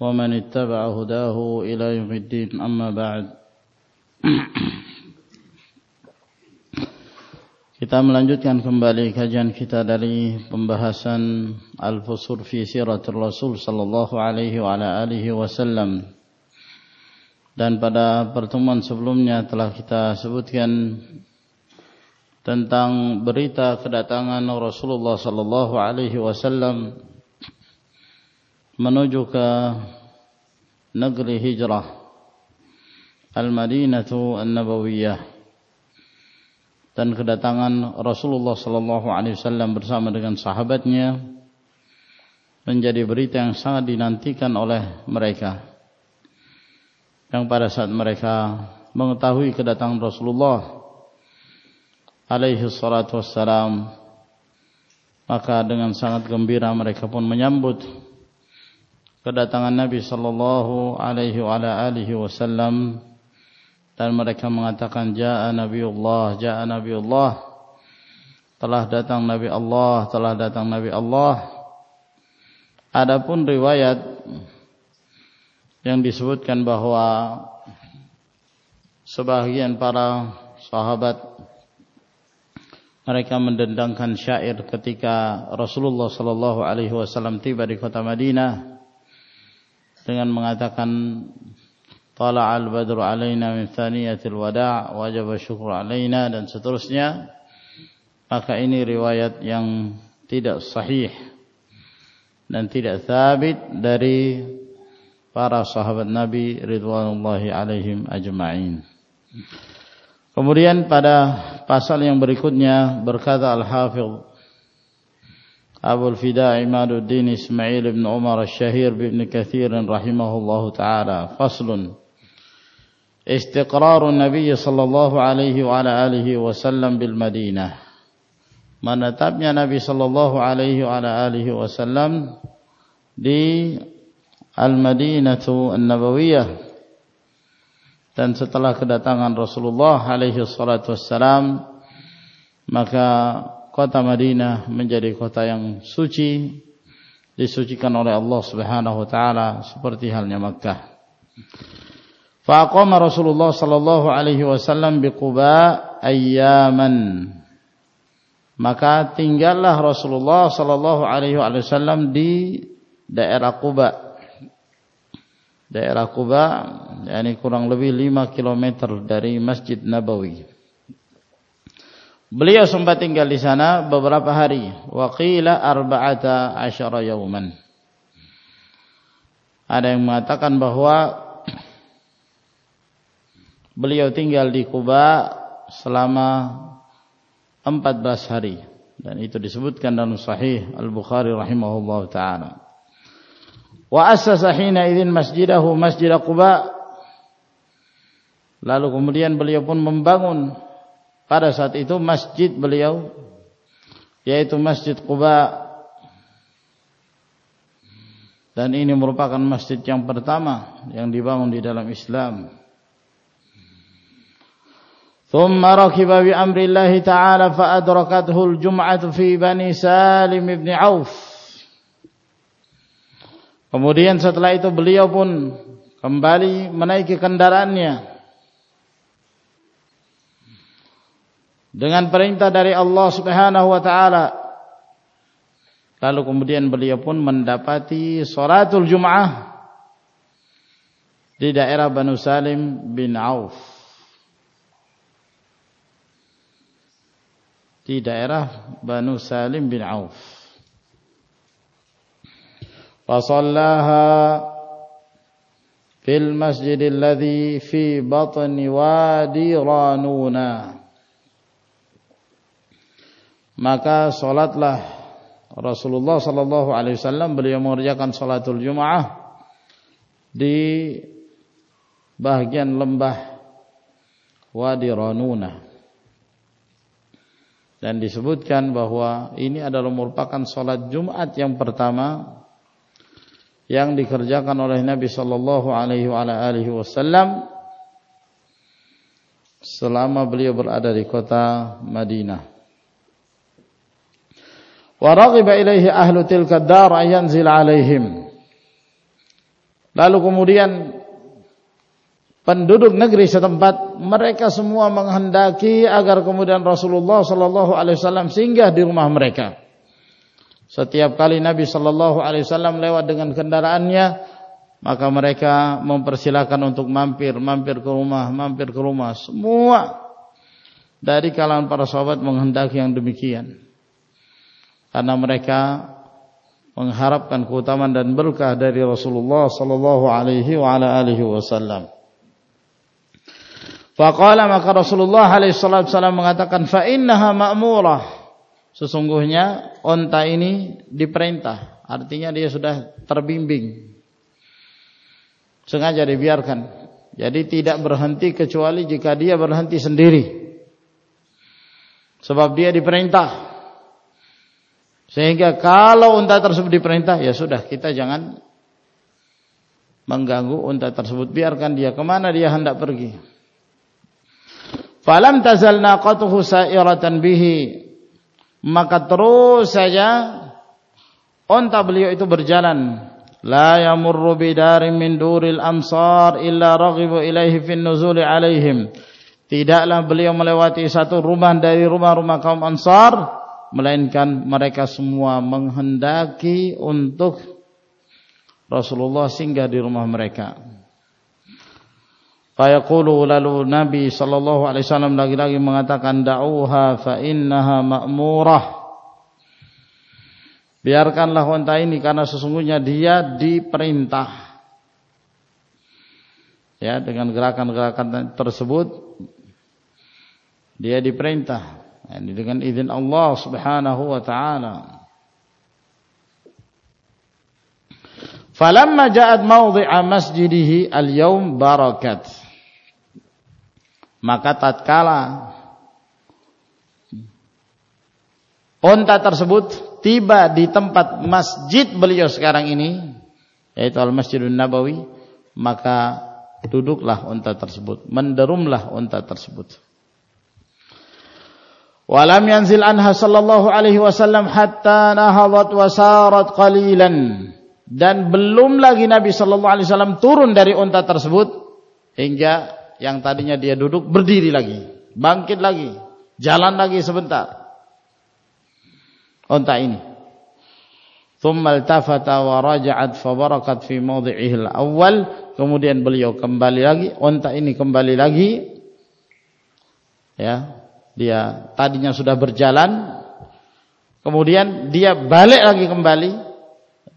ومن اتبع هداه إلى يوم الدين أما بعد Kita melanjutkan kembali kajian kita dari pembahasan Al-Fusur fi Siratul Rasul sallallahu alaihi wa ala alihi wasallam. Dan pada pertemuan sebelumnya telah kita sebutkan tentang berita kedatangan Rasulullah sallallahu alaihi wasallam menuju ke negeri hijrah. Al-Madinatu An-Nabawiyah. Dan kedatangan Rasulullah sallallahu alaihi wasallam bersama dengan sahabatnya menjadi berita yang sangat dinantikan oleh mereka. Yang pada saat mereka mengetahui kedatangan Rasulullah alaihi salatu wassalam maka dengan sangat gembira mereka pun menyambut kedatangan Nabi sallallahu alaihi wa alihi wasallam dan mereka mengatakan jaa nabiullah jaa nabiullah. Telah datang nabi Allah telah datang nabi Allah. Adapun riwayat yang disebutkan bahwa sebahagian para sahabat mereka mendendangkan syair ketika Rasulullah sallallahu alaihi wasallam tiba di kota Madinah dengan mengatakan tala'al badru alaina min thaniyatil wada' wajib syukur alaina dan seterusnya maka ini riwayat yang tidak sahih dan tidak thabit dari para sahabat Nabi ridwanullahi alaihim ajma'in. Kemudian pada pasal yang berikutnya berkata al-hafidh أبو الفداء عماد الدين إسماعيل بن عمر الشهير بن كثير رحمه الله تعالى فصل استقرار النبي صلى الله عليه وعلى آله وسلم بالمدينة menetapnya Nabi sallallahu alaihi wa alihi wasallam di Al-Madinatu An-Nabawiyah dan setelah kedatangan Rasulullah alaihi salatu wassalam maka kota Madinah menjadi kota yang suci disucikan oleh Allah Subhanahu wa taala seperti halnya Makkah. Fa aqama Rasulullah sallallahu alaihi wasallam bi Quba ayyaman. Maka tinggallah Rasulullah sallallahu alaihi wasallam di daerah Quba. Daerah Quba yakni kurang lebih 5 km dari Masjid Nabawi. Beliau sempat tinggal di sana beberapa hari. Waqila arba'ata asyara yawman. Ada yang mengatakan bahawa beliau tinggal di Kuba selama 14 hari. Dan itu disebutkan dalam sahih Al-Bukhari rahimahullah ta'ala. Wa asasa hina idin masjidahu masjid Quba. Lalu kemudian beliau pun membangun pada saat itu masjid beliau yaitu Masjid Quba dan ini merupakan masjid yang pertama yang dibangun di dalam Islam. ثم ركب بأمر الله تعالى فأدركته الجمعة في بني سالم بن عوف Kemudian setelah itu beliau pun kembali menaiki kendaraannya dengan perintah dari Allah Subhanahu wa taala. Lalu kemudian beliau pun mendapati salatul Jumaah di daerah Banu Salim bin Auf. Di daerah Banu Salim bin Auf. Fasallaha fil masjidil ladzi fi batni wadi Ranuna maka solatlah Rasulullah sallallahu alaihi wasallam beliau mengerjakan salatul Jumaah di bahagian lembah Wadi Ranuna dan disebutkan bahwa ini adalah merupakan solat Jumat yang pertama yang dikerjakan oleh Nabi sallallahu alaihi wasallam selama beliau berada di kota Madinah. Wa raghiba ilaihi ahlu tilka dar ayanzil alaihim. Lalu kemudian penduduk negeri setempat mereka semua menghendaki agar kemudian Rasulullah sallallahu alaihi wasallam singgah di rumah mereka. Setiap kali Nabi sallallahu alaihi wasallam lewat dengan kendaraannya, maka mereka mempersilakan untuk mampir, mampir ke rumah, mampir ke rumah. Semua dari kalangan para sahabat menghendaki yang demikian. Karena mereka mengharapkan keutamaan dan berkah dari Rasulullah sallallahu alaihi wa ala alihi wasallam. Faqala maka Rasulullah alaihi wasallam mengatakan fa innaha ma'murah. Sesungguhnya unta ini diperintah, artinya dia sudah terbimbing sengaja dibiarkan. Jadi tidak berhenti kecuali jika dia berhenti sendiri. Sebab dia diperintah. Sehingga kalau unta tersebut diperintah, ya sudah kita jangan mengganggu unta tersebut. Biarkan dia kemana dia hendak pergi. Falam tazal naqatuhu sa'iratan bihi. Maka terus saja unta beliau itu berjalan la yamurru bidarin min duril amsar illa raghibu ilaihi fin nuzuli alaihim tidaklah beliau melewati satu rumah dari rumah-rumah kaum ansar melainkan mereka semua menghendaki untuk Rasulullah singgah di rumah mereka. Fayaqulu lalu nabi sallallahu alaihi wasallam lagi-lagi mengatakan da'uha fa innaha ma'murah. Biarkanlah unta ini karena sesungguhnya dia diperintah. Ya, dengan gerakan-gerakan tersebut dia diperintah yani dengan izin Allah Subhanahu wa taala. Falamma ja'at mawdhi'a masjidihi al-yawm barakat. Maka tatkala unta tersebut tiba di tempat masjid beliau sekarang ini yaitu Al-Masjidun Nabawi maka duduklah unta tersebut menderumlah unta tersebut walam yanzil anha sallallahu alaihi wasallam hatta nahadat wa sarat qalilan dan belum lagi Nabi sallallahu alaihi wasallam turun dari unta tersebut hingga yang tadinya dia duduk berdiri lagi bangkit lagi jalan lagi sebentar unta ini. Thumma altafata wa raja'at fa barakat fi mawdhi'ihi al-awwal. Kemudian beliau kembali lagi, unta ini kembali lagi. Ya, dia tadinya sudah berjalan. Kemudian dia balik lagi kembali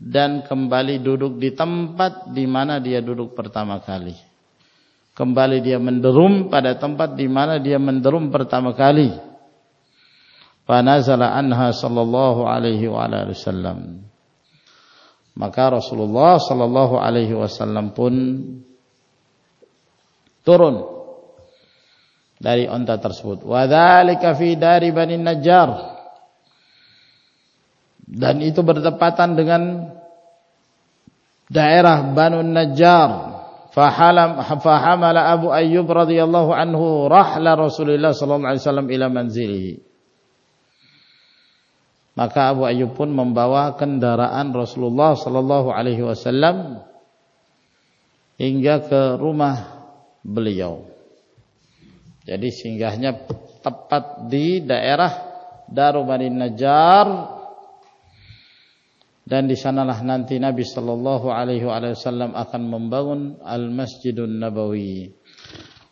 dan kembali duduk di tempat di mana dia duduk pertama kali. Kembali dia menderum pada tempat di mana dia menderum pertama kali fanazala anha sallallahu alaihi wasallam maka Rasulullah sallallahu alaihi wasallam pun turun dari unta tersebut. Wa dzalika fi dari bani najjar. Dan itu bertepatan dengan daerah banu najjar. Fahalam fahamala abu ayyub radhiyallahu anhu rahla rasulillah sallallahu alaihi wasallam ila manzilihi. Maka Abu Ayyub pun membawa kendaraan Rasulullah sallallahu alaihi wasallam hingga ke rumah beliau. Jadi singgahnya tepat di daerah Darul Bani Najjar dan di sanalah nanti Nabi sallallahu alaihi wasallam akan membangun Al-Masjidun Nabawi.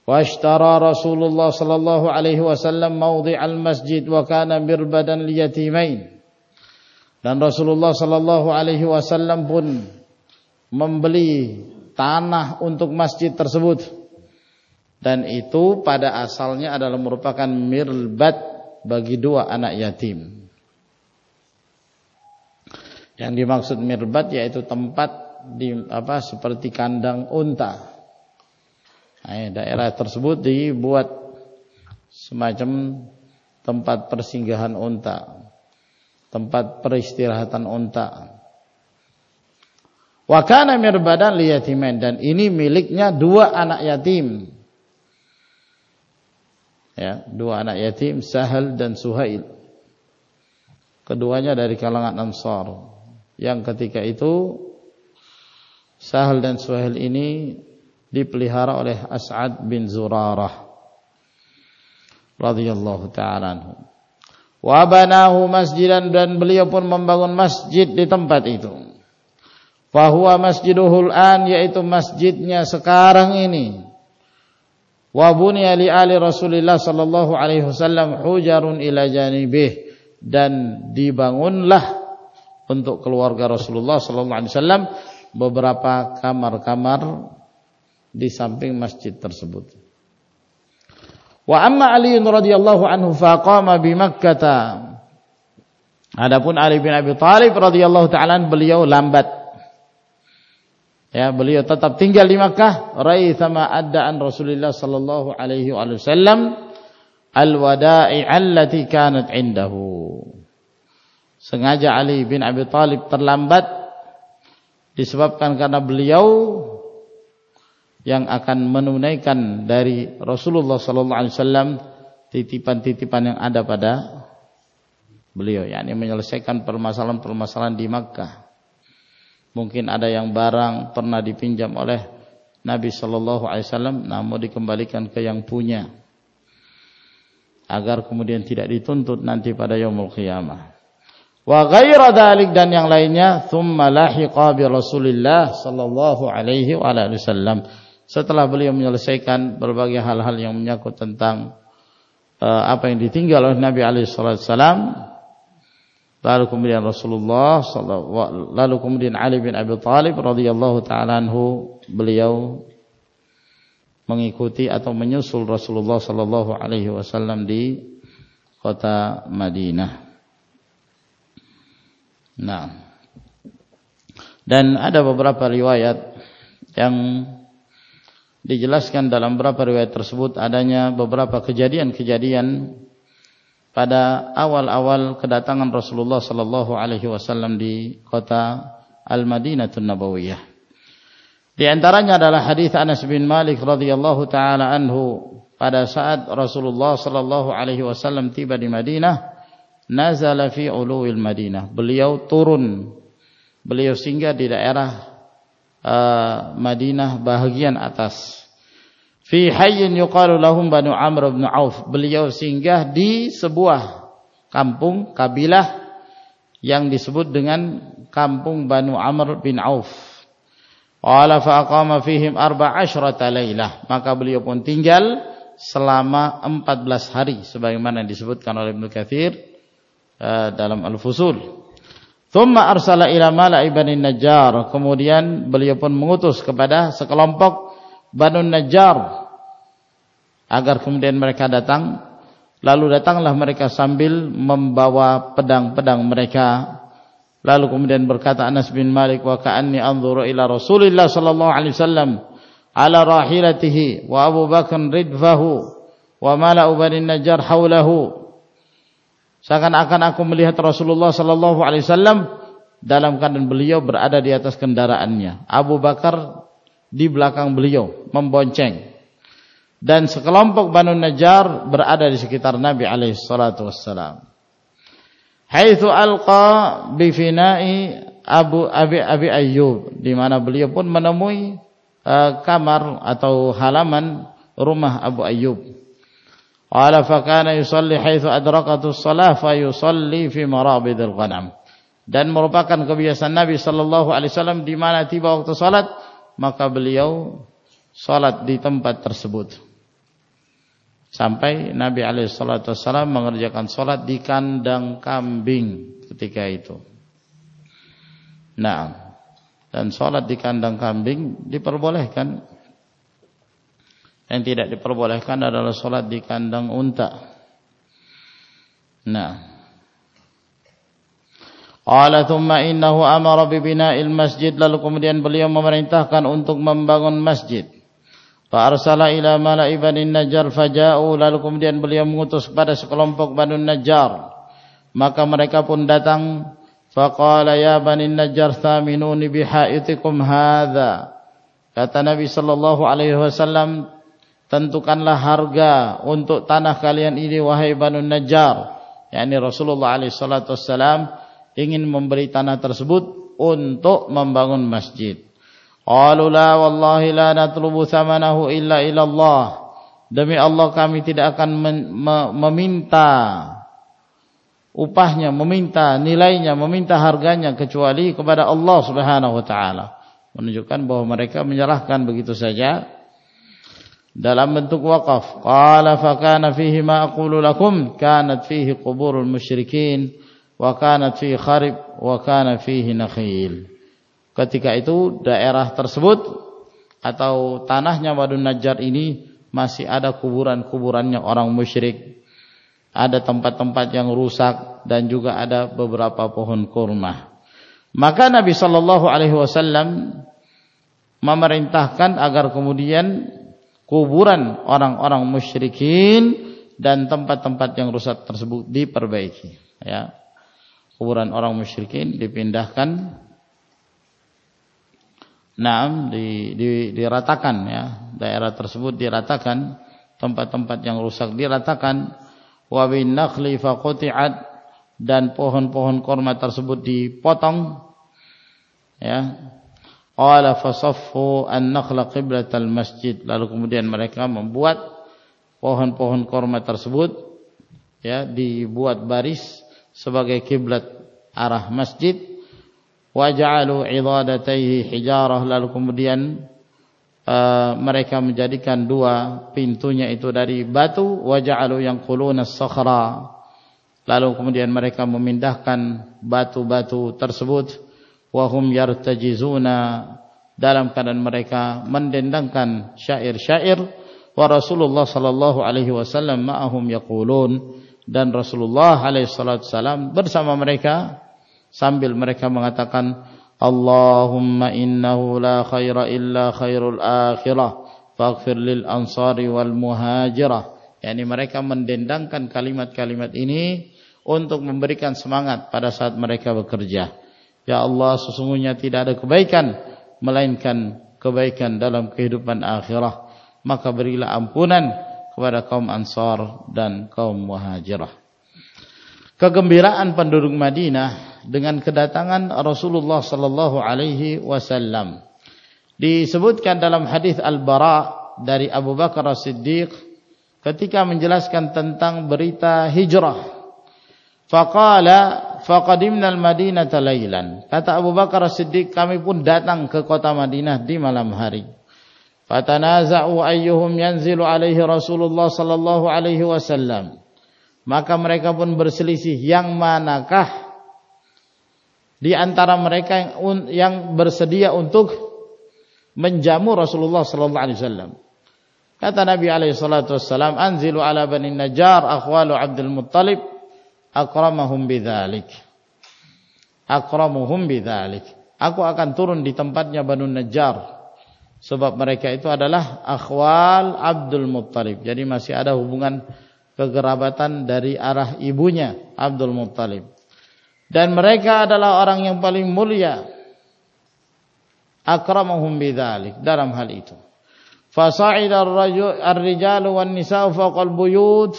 Wa ashtara Rasulullah sallallahu alaihi wasallam mawdhi'al masjid wa kana mirbadan liyatimain. Dan Rasulullah sallallahu alaihi wasallam pun membeli tanah untuk masjid tersebut. Dan itu pada asalnya adalah merupakan mirbat bagi dua anak yatim. Yang dimaksud mirbat yaitu tempat di apa seperti kandang unta. Nah, daerah tersebut dibuat semacam tempat persinggahan unta, tempat peristirahatan unta. Wa kana mirbadan liyatimin dan ini miliknya dua anak yatim. Ya, dua anak yatim Sahal dan Suhail. Keduanya dari kalangan Ansar. Yang ketika itu Sahal dan Suhail ini dipelihara oleh As'ad bin Zurarah radhiyallahu taala anhu. Wa banahu masjidan dan beliau pun membangun masjid di tempat itu fahuwa masjiduhul an yaitu masjidnya sekarang ini wa bunya li ali Rasulillah sallallahu alaihi wasallam hujarun ila janibih dan dibangunlah untuk keluarga Rasulullah sallallahu alaihi wasallam beberapa kamar-kamar di samping masjid tersebut. Wa amma Ali radhiyallahu anhu faqama bi Makkah. Adapun Ali bin Abi Thalib radhiyallahu taala beliau lambat Ya, beliau tetap tinggal di Makkah. Rai sama adaan Rasulullah sallallahu alaihi wasallam al-wada'i allati kanat indahu. Sengaja Ali bin Abi Talib terlambat disebabkan karena beliau yang akan menunaikan dari Rasulullah sallallahu alaihi wasallam titipan-titipan yang ada pada beliau yakni menyelesaikan permasalahan-permasalahan di Makkah mungkin ada yang barang pernah dipinjam oleh Nabi sallallahu alaihi wasallam namun dikembalikan ke yang punya. Agar kemudian tidak dituntut nanti pada yaumul qiyamah. Wa ghaira dalik dan yang lainnya thumma lahiqa bi Rasulillah sallallahu alaihi wasallam. Setelah beliau menyelesaikan berbagai hal-hal yang menyangkut tentang uh, apa yang ditinggal oleh Nabi alaihi wasallam lalu kemudian Rasulullah lalu kemudian Ali bin Abi Thalib radhiyallahu taala anhu beliau mengikuti atau menyusul Rasulullah sallallahu alaihi wasallam di kota Madinah. Nah. Dan ada beberapa riwayat yang dijelaskan dalam beberapa riwayat tersebut adanya beberapa kejadian-kejadian pada awal-awal kedatangan Rasulullah sallallahu alaihi wasallam di kota Al-Madinatun Nabawiyah. Di antaranya adalah hadis Anas bin Malik radhiyallahu taala anhu pada saat Rasulullah sallallahu alaihi wasallam tiba di Madinah, nazala fi uluwil Madinah. Beliau turun beliau singgah di daerah uh, Madinah bahagian atas fi hayyin yuqalu lahum banu amr bin auf. Beliau singgah di sebuah kampung kabilah yang disebut dengan kampung banu amr bin auf. Qala fa aqama fihim arba'asyrata lailah maka beliau pun tinggal selama 14 hari sebagaimana disebutkan oleh Ibnu Katsir uh, dalam al-fusul. Thumma arsala ila mala'i bani najjar. Kemudian beliau pun mengutus kepada sekelompok Banu Najjar. Agar kemudian mereka datang. Lalu datanglah mereka sambil membawa pedang-pedang mereka. Lalu kemudian berkata Anas bin Malik wa ka'anni anzuru ila Rasulillah sallallahu alaihi wasallam ala rahilatihi wa Abu Bakar ridfahu wa mala'u bani Najjar haulahu seakan-akan aku melihat Rasulullah sallallahu alaihi wasallam dalam keadaan beliau berada di atas kendaraannya. Abu Bakar di belakang beliau membonceng dan sekelompok Banu Najjar berada di sekitar Nabi alaihi salatu wassalam. Haitsu alqa bi fina'i Abu Abi Abi Ayyub di mana beliau pun menemui uh, kamar atau halaman rumah Abu Ayyub. Qala fa kana yusalli haitsu adraqatu as-salah fa yusalli fi marabidil ghanam. Dan merupakan kebiasaan Nabi sallallahu alaihi wasallam di mana tiba waktu salat maka beliau salat di tempat tersebut. Sampai Nabi alaihissalatu wassalam mengerjakan salat di kandang kambing ketika itu. Nah, dan salat di kandang kambing diperbolehkan. Yang tidak diperbolehkan adalah salat di kandang unta. Nah, Qala thumma innahu amara bi bina'il masjid lalu kemudian beliau memerintahkan untuk membangun masjid. Fa arsala ila mala'i bani Najjar faja'u lalu kemudian beliau mengutus kepada sekelompok Bani Najjar. Maka mereka pun datang faqala ya bani Najjar thaminuni bihaitikum hadza. Kata Nabi sallallahu alaihi wasallam tentukanlah harga untuk tanah kalian ini wahai Bani Najjar. yakni Rasulullah alaihi salatu wasallam ingin memberi tanah tersebut untuk membangun masjid. Qalu la wallahi la natlubu thamanahu illa ila Allah. Demi Allah kami tidak akan meminta upahnya, meminta nilainya, meminta harganya kecuali kepada Allah Subhanahu wa taala. Menunjukkan bahwa mereka menyerahkan begitu saja dalam bentuk wakaf. Qala fa kana fihi ma aqulu lakum kanat fihi quburul musyrikin wa kanat fi kharib wa kana fihi nakhil. Ketika itu daerah tersebut atau tanahnya Wadun Najjar ini masih ada kuburan-kuburannya orang musyrik. Ada tempat-tempat yang rusak dan juga ada beberapa pohon kurma. Maka Nabi sallallahu alaihi wasallam memerintahkan agar kemudian kuburan orang-orang musyrikin dan tempat-tempat yang rusak tersebut diperbaiki ya kuburan orang musyrikin dipindahkan. Naam di, di, diratakan ya. Daerah tersebut diratakan. Tempat-tempat yang rusak diratakan. Wa bin nakhli faqati'at dan pohon-pohon kurma tersebut dipotong. Ya. Qala fasaffu an-nakhla qiblatal masjid. Lalu kemudian mereka membuat pohon-pohon kurma tersebut ya dibuat baris sebagai kiblat arah masjid waja'alu idadatayhi hijarah. Lalu kemudian uh, mereka menjadikan dua pintunya itu dari batu waja'alu yang kuluna sakhra lalu kemudian mereka memindahkan batu-batu tersebut wahum yartajizuna. Dalam keadaan mereka mendendangkan syair-syair wa Rasulullah sallallahu alaihi wasallam ma'ahum yaqulun dan Rasulullah alaihissalam bersama mereka sambil mereka mengatakan Allahumma innahu la khaira illa khairul akhirah faghfir lil ansari wal muhajirah. Yakni mereka mendendangkan kalimat-kalimat ini untuk memberikan semangat pada saat mereka bekerja. Ya Allah sesungguhnya tidak ada kebaikan melainkan kebaikan dalam kehidupan akhirah. Maka berilah ampunan kepada kaum Ansar dan kaum Muhajirah. Kegembiraan penduduk Madinah dengan kedatangan Rasulullah sallallahu alaihi wasallam disebutkan dalam hadis Al-Bara dari Abu Bakar As-Siddiq ketika menjelaskan tentang berita hijrah. Faqala faqadimna al-Madinata lailan. Kata Abu Bakar As-Siddiq kami pun datang ke kota Madinah di malam hari. Fatanaza'u ayyuhum yanzilu alaihi Rasulullah sallallahu alaihi wasallam. Maka mereka pun berselisih yang manakah di antara mereka yang, yang bersedia untuk menjamu Rasulullah sallallahu alaihi wasallam. Kata Nabi alaihi salatu wasallam, "Anzilu ala Bani Najjar akhwalu Abdul Muttalib akramahum bidzalik." Akramuhum bidzalik. Aku akan turun di tempatnya Banu Najjar sebab mereka itu adalah akhwal Abdul Muttalib. Jadi masih ada hubungan kegerabatan dari arah ibunya Abdul Muttalib. Dan mereka adalah orang yang paling mulia. Akramahum bidzalik dalam hal itu. Fasa'ida ar-rijal wan nisa'u fawqa al-buyut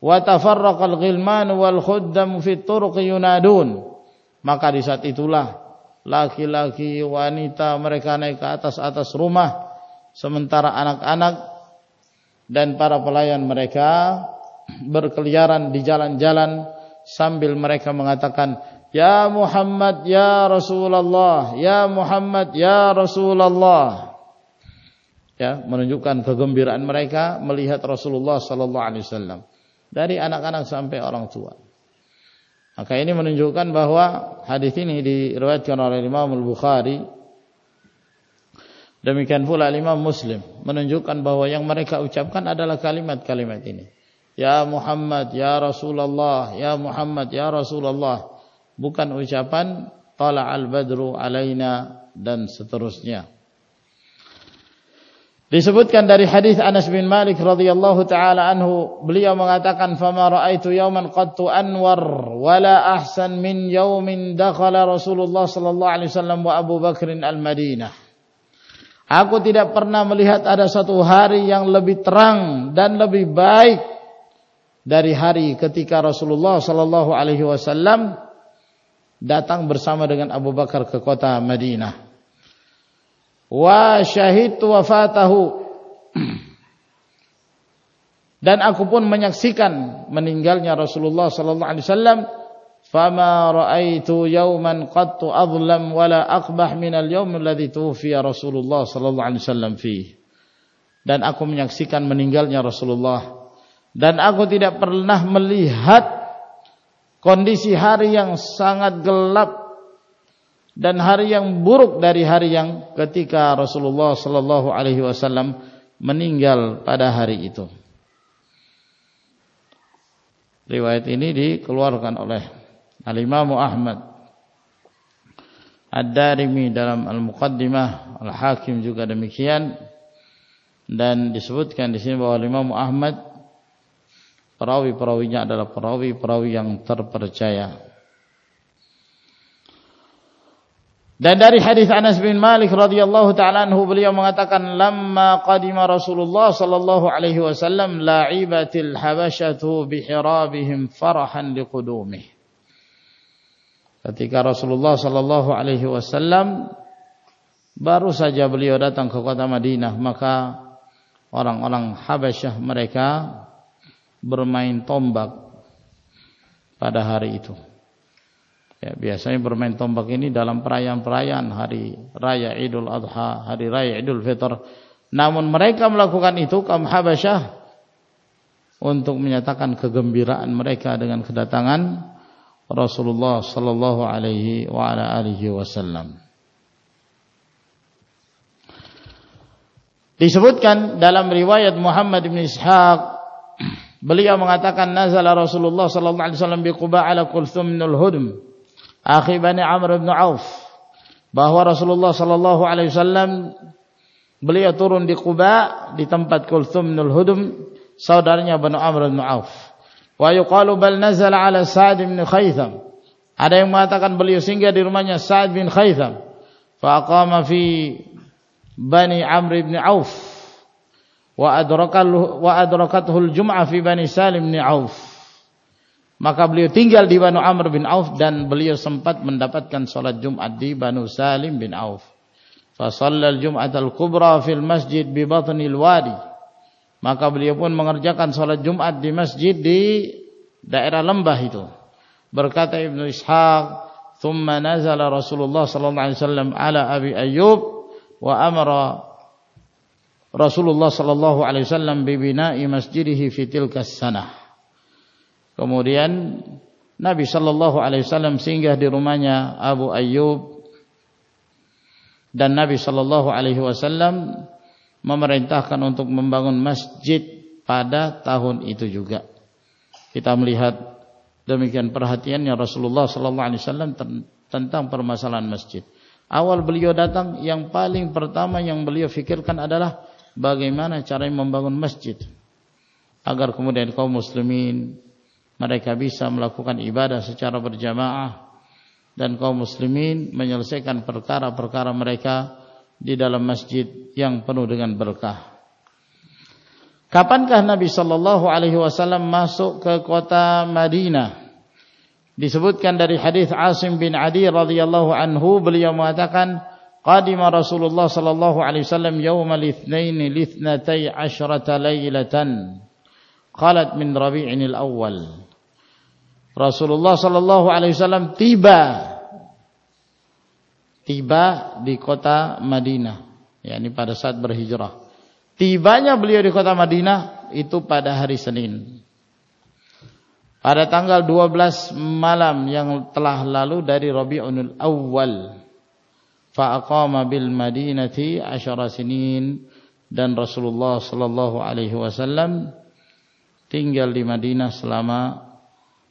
wa tafarraqa al-ghilman wal khuddam fi turuq yunadun. Maka di saat itulah laki-laki, wanita mereka naik ke atas-atas rumah. Sementara anak-anak dan para pelayan mereka berkeliaran di jalan-jalan sambil mereka mengatakan Ya Muhammad ya Rasulullah ya Muhammad ya Rasulullah. Ya menunjukkan kegembiraan mereka melihat Rasulullah sallallahu alaihi wasallam. Dari anak-anak sampai orang tua Maka ini menunjukkan bahawa hadis ini diriwayatkan oleh Imam Al-Bukhari demikian pula Imam Muslim menunjukkan bahawa yang mereka ucapkan adalah kalimat-kalimat ini. Ya Muhammad, ya Rasulullah, ya Muhammad, ya Rasulullah bukan ucapan tala al-badru alaina dan seterusnya. Disebutkan dari hadis Anas bin Malik radhiyallahu taala anhu beliau mengatakan fama raaitu yawman qattu anwar wala ahsan min yawmin dakhala Rasulullah sallallahu alaihi wasallam wa Abu Bakr al-Madinah. Aku tidak pernah melihat ada satu hari yang lebih terang dan lebih baik dari hari ketika Rasulullah sallallahu alaihi wasallam datang bersama dengan Abu Bakar ke kota Madinah wa syahidtu wafatahu. Dan aku pun menyaksikan meninggalnya Rasulullah sallallahu alaihi wasallam. Fama raaitu yawman qattu adlam wala aqbah min al-yawm alladhi tuwfiya Rasulullah sallallahu alaihi wasallam fi dan aku menyaksikan meninggalnya Rasulullah. Dan aku tidak pernah melihat kondisi hari yang sangat gelap dan hari yang buruk dari hari yang ketika Rasulullah sallallahu alaihi wasallam meninggal pada hari itu. Riwayat ini dikeluarkan oleh Al-Imam Ahmad Ad-Darimi dalam Al-Muqaddimah, Al-Hakim juga demikian dan disebutkan di sini bahwa Imam Ahmad perawi-perawinya adalah perawi-perawi yang terpercaya. Dan dari hadis Anas bin Malik radhiyallahu taala anhu beliau mengatakan lamma qadima Rasulullah sallallahu alaihi wasallam la'ibatil habasyatu bihirabihim farahan liqudumih. Ketika Rasulullah sallallahu alaihi wasallam baru saja beliau datang ke kota Madinah maka orang-orang Habasyah mereka bermain tombak pada hari itu. Ya, biasanya bermain tombak ini dalam perayaan-perayaan hari raya Idul Adha, hari raya Idul Fitr. Namun mereka melakukan itu kaum Habasyah untuk menyatakan kegembiraan mereka dengan kedatangan Rasulullah sallallahu alaihi wa ala alihi wasallam. Disebutkan dalam riwayat Muhammad bin Ishaq beliau mengatakan nazala Rasulullah sallallahu alaihi wasallam bi Quba ala Kulthum min al-Hudm akhi Bani Amr bin Auf bahwa Rasulullah sallallahu alaihi wasallam beliau turun di Quba di tempat Kulthum bin Hudum saudaranya Bani Amr bin Auf. Wa yuqalu bal nazala ala Sa'd bin Khaytham. Ada yang mengatakan beliau singgah di rumahnya Sa'd bin Khaytham. Fa aqama fi Bani Amr bin Auf. Wa adrakahu wa adrakathu al-jum'ah fi Bani Salim bin Auf Maka beliau tinggal di Banu Amr bin Auf dan beliau sempat mendapatkan salat Jumat di Banu Salim bin Auf. Fa shallal Jumat al-kubra fil masjid bi batnil wadi. Maka beliau pun mengerjakan salat Jumat di masjid di daerah lembah itu. Berkata Ibnu Ishaq, "Tsumma nazala Rasulullah sallallahu alaihi wasallam ala Abi Ayyub wa amara Rasulullah sallallahu alaihi wasallam bi bina'i masjidihi fi tilka sanah." Kemudian Nabi sallallahu alaihi wasallam singgah di rumahnya Abu Ayyub dan Nabi sallallahu alaihi wasallam memerintahkan untuk membangun masjid pada tahun itu juga. Kita melihat demikian perhatiannya Rasulullah sallallahu alaihi wasallam tentang permasalahan masjid. Awal beliau datang yang paling pertama yang beliau fikirkan adalah bagaimana cara membangun masjid agar kemudian kaum muslimin mereka bisa melakukan ibadah secara berjamaah dan kaum muslimin menyelesaikan perkara-perkara mereka di dalam masjid yang penuh dengan berkah. Kapankah Nabi sallallahu alaihi wasallam masuk ke kota Madinah? Disebutkan dari hadis Asim bin Adi radhiyallahu anhu beliau mengatakan qadima Rasulullah sallallahu alaihi wasallam itsnain litsnatai asyrata lailatan qalat min rabi'il awwal Rasulullah sallallahu alaihi wasallam tiba tiba di kota Madinah yakni pada saat berhijrah. Tibanya beliau di kota Madinah itu pada hari Senin. Pada tanggal 12 malam yang telah lalu dari Rabiul Awal. Fa aqama bil Madinati asyara sinin dan Rasulullah sallallahu alaihi wasallam tinggal di Madinah selama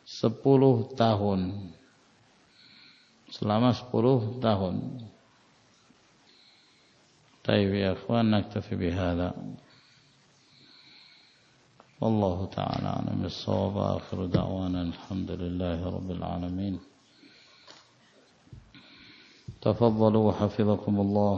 sepuluh tahun. selama 10 tahun. طيب يا اخوان نكتفي بهذا والله تعالى اعلم بالصواب اخر دعوانا الحمد لله رب العالمين تفضلوا وحفظكم الله